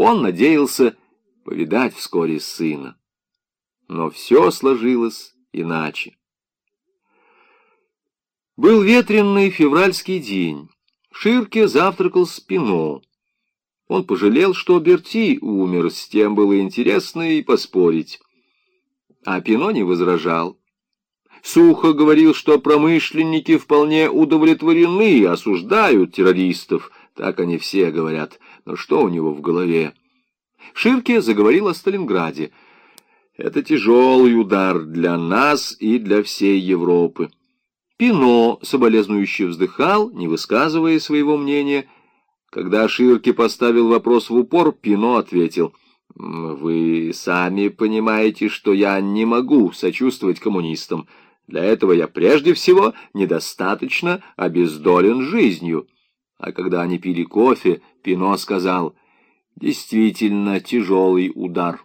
Он надеялся повидать вскоре сына. Но все сложилось иначе. Был ветренный февральский день. Ширке завтракал с Пино. Он пожалел, что Берти умер, с тем было интересно и поспорить. А Пино не возражал. Сухо говорил, что промышленники вполне удовлетворены и осуждают террористов. Так они все говорят. Но что у него в голове? Ширке заговорил о Сталинграде. Это тяжелый удар для нас и для всей Европы. Пино соболезнующе вздыхал, не высказывая своего мнения. Когда Ширке поставил вопрос в упор, Пино ответил, «Вы сами понимаете, что я не могу сочувствовать коммунистам. Для этого я прежде всего недостаточно обездолен жизнью». А когда они пили кофе, Пино сказал, «Действительно тяжелый удар».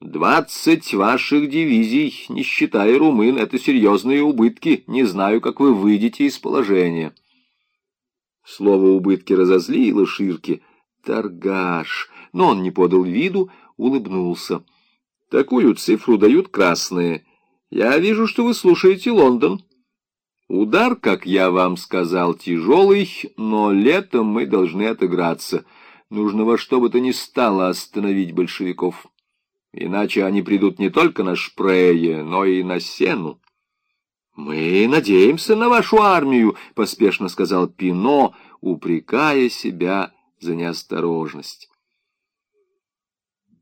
«Двадцать ваших дивизий, не считая румын, это серьезные убытки. Не знаю, как вы выйдете из положения». Слово «убытки» разозлило Ширки. «Торгаш!» Но он не подал виду, улыбнулся. «Такую цифру дают красные. Я вижу, что вы слушаете Лондон». Удар, как я вам сказал, тяжелый, но летом мы должны отыграться. Нужно во что бы то ни стало остановить большевиков. Иначе они придут не только на Шпрее, но и на Сену. «Мы надеемся на вашу армию», — поспешно сказал Пино, упрекая себя за неосторожность.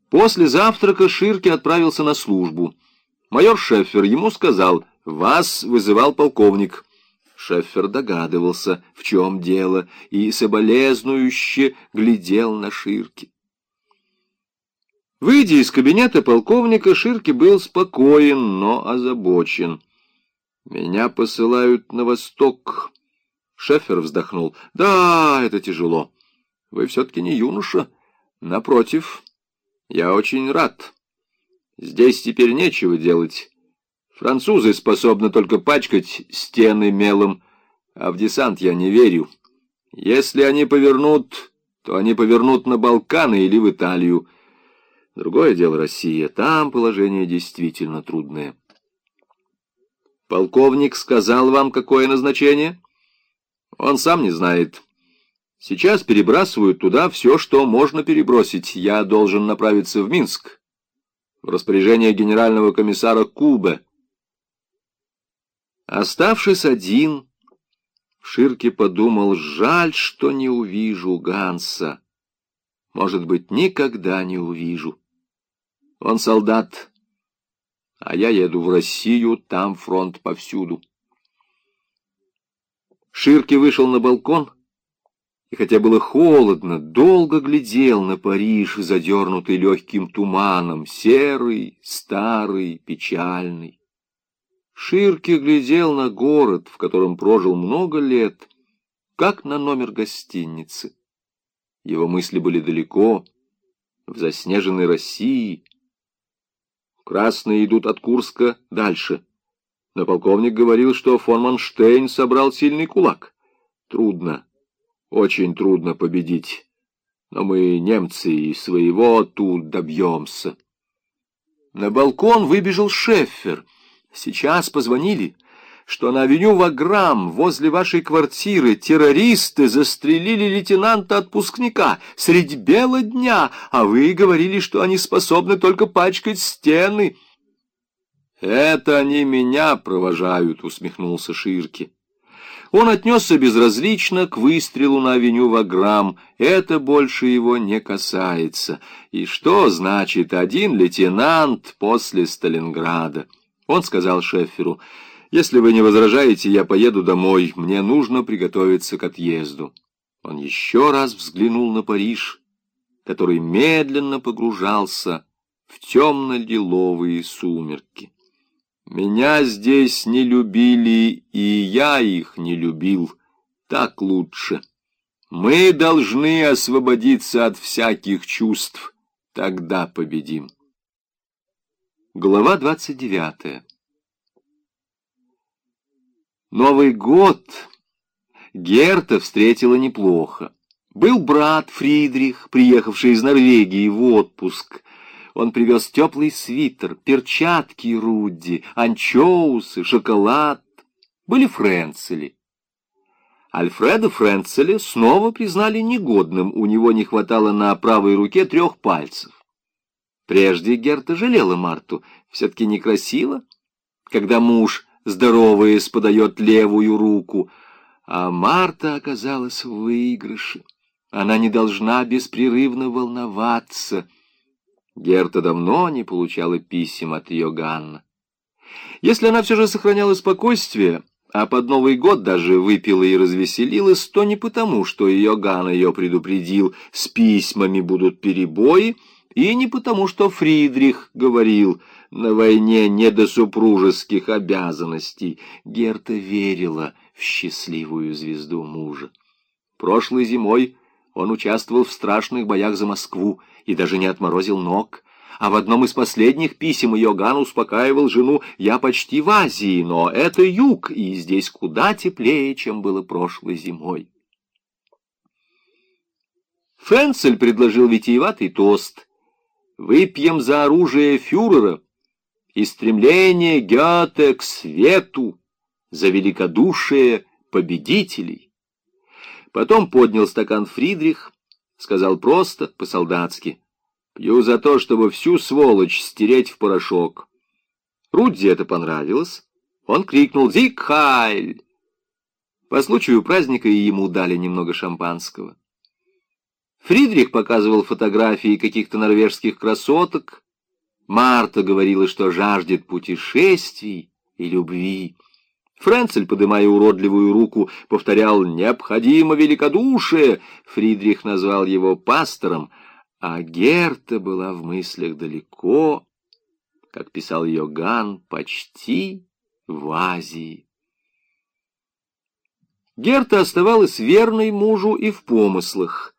После завтрака Ширки отправился на службу. Майор Шеффер ему сказал, «Вас вызывал полковник». Шеффер догадывался, в чем дело, и соболезнующе глядел на Ширки. Выйдя из кабинета полковника, Ширки был спокоен, но озабочен. «Меня посылают на восток». Шефер вздохнул. «Да, это тяжело. Вы все-таки не юноша. Напротив, я очень рад. Здесь теперь нечего делать. Французы способны только пачкать стены мелом, а в десант я не верю. Если они повернут, то они повернут на Балканы или в Италию». Другое дело Россия. Там положение действительно трудное. Полковник сказал вам, какое назначение? Он сам не знает. Сейчас перебрасывают туда все, что можно перебросить. Я должен направиться в Минск. В распоряжение генерального комиссара Кубе. Оставшись один, Ширки подумал, жаль, что не увижу Ганса. Может быть, никогда не увижу. Он солдат, а я еду в Россию, там фронт повсюду. Ширки вышел на балкон, и хотя было холодно, долго глядел на Париж, задернутый легким туманом, серый, старый, печальный. Ширки глядел на город, в котором прожил много лет, как на номер гостиницы. Его мысли были далеко, в заснеженной России, Красные идут от Курска дальше. Но полковник говорил, что фон Манштейн собрал сильный кулак. Трудно, очень трудно победить. Но мы, немцы, и своего тут добьемся. На балкон выбежал Шеффер. Сейчас позвонили что на авеню Ваграм возле вашей квартиры террористы застрелили лейтенанта-отпускника средь бела дня, а вы говорили, что они способны только пачкать стены. «Это они меня провожают», — усмехнулся Ширки. Он отнесся безразлично к выстрелу на авеню Ваграм. Это больше его не касается. И что значит один лейтенант после Сталинграда? Он сказал Шефферу, если вы не возражаете, я поеду домой. Мне нужно приготовиться к отъезду. Он еще раз взглянул на Париж, который медленно погружался в темно-лиловые сумерки. Меня здесь не любили, и я их не любил. Так лучше. Мы должны освободиться от всяких чувств. Тогда победим. Глава двадцать девятая Новый год Герта встретила неплохо. Был брат Фридрих, приехавший из Норвегии в отпуск. Он привез теплый свитер, перчатки Рудди, анчоусы, шоколад. Были френцели. Альфреда Френцеля снова признали негодным, у него не хватало на правой руке трех пальцев. Прежде Герта жалела Марту, все-таки некрасиво, когда муж, здороваясь, подает левую руку, а Марта оказалась в выигрыше. Она не должна беспрерывно волноваться. Герта давно не получала писем от Йоганна. Если она все же сохраняла спокойствие, а под Новый год даже выпила и развеселилась, то не потому, что Йоган ее предупредил, с письмами будут перебои, и не потому, что Фридрих говорил, на войне не до супружеских обязанностей. Герта верила в счастливую звезду мужа. Прошлой зимой он участвовал в страшных боях за Москву и даже не отморозил ног. А в одном из последних писем Йоган успокаивал жену «Я почти в Азии, но это юг, и здесь куда теплее, чем было прошлой зимой». Фенцель предложил витиеватый тост «Выпьем за оружие фюрера и стремление Гёте к свету, за великодушие победителей». Потом поднял стакан Фридрих, сказал просто, по-солдатски. Пью за то, чтобы всю сволочь стереть в порошок. Рудди это понравилось. Он крикнул «Зиг Хайль!». По случаю праздника и ему дали немного шампанского. Фридрих показывал фотографии каких-то норвежских красоток. Марта говорила, что жаждет путешествий и любви. Френцель, подымая уродливую руку, повторял «Необходимо великодушие!» Фридрих назвал его пастором, а Герта была в мыслях далеко, как писал Йоган, почти в Азии. Герта оставалась верной мужу и в помыслах.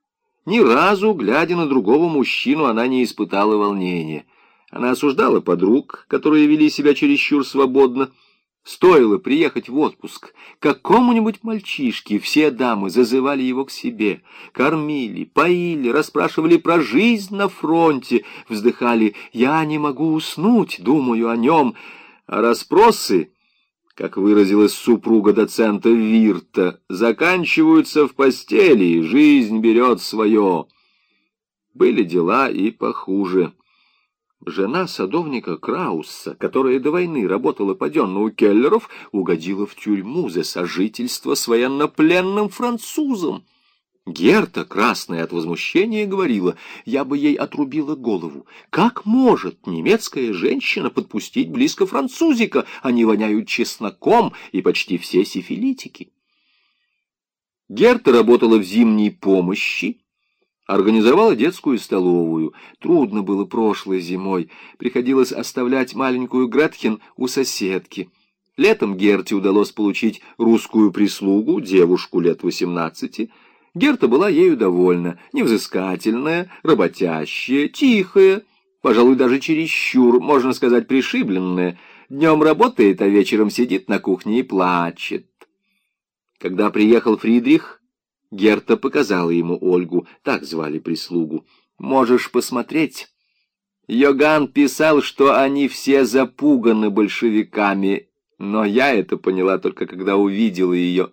Ни разу, глядя на другого мужчину, она не испытала волнения. Она осуждала подруг, которые вели себя чересчур свободно, Стоило приехать в отпуск какому-нибудь мальчишке, все дамы зазывали его к себе, кормили, поили, расспрашивали про жизнь на фронте, вздыхали «я не могу уснуть, думаю о нем», а расспросы, как выразилась супруга доцента Вирта, заканчиваются в постели, жизнь берет свое. Были дела и похуже. Жена садовника Краусса, которая до войны работала паденно у Келлеров, угодила в тюрьму за сожительство с военнопленным французом. Герта, красная от возмущения, говорила, я бы ей отрубила голову. Как может немецкая женщина подпустить близко французика? Они воняют чесноком, и почти все сифилитики. Герта работала в зимней помощи, Организовала детскую столовую. Трудно было прошлой зимой. Приходилось оставлять маленькую Гретхен у соседки. Летом Герте удалось получить русскую прислугу, девушку лет восемнадцати. Герта была ею довольна. Невзыскательная, работящая, тихая, пожалуй, даже чересчур, можно сказать, пришибленная. Днем работает, а вечером сидит на кухне и плачет. Когда приехал Фридрих, Герта показала ему Ольгу, так звали прислугу. «Можешь посмотреть». Йоган писал, что они все запуганы большевиками, но я это поняла только когда увидела ее.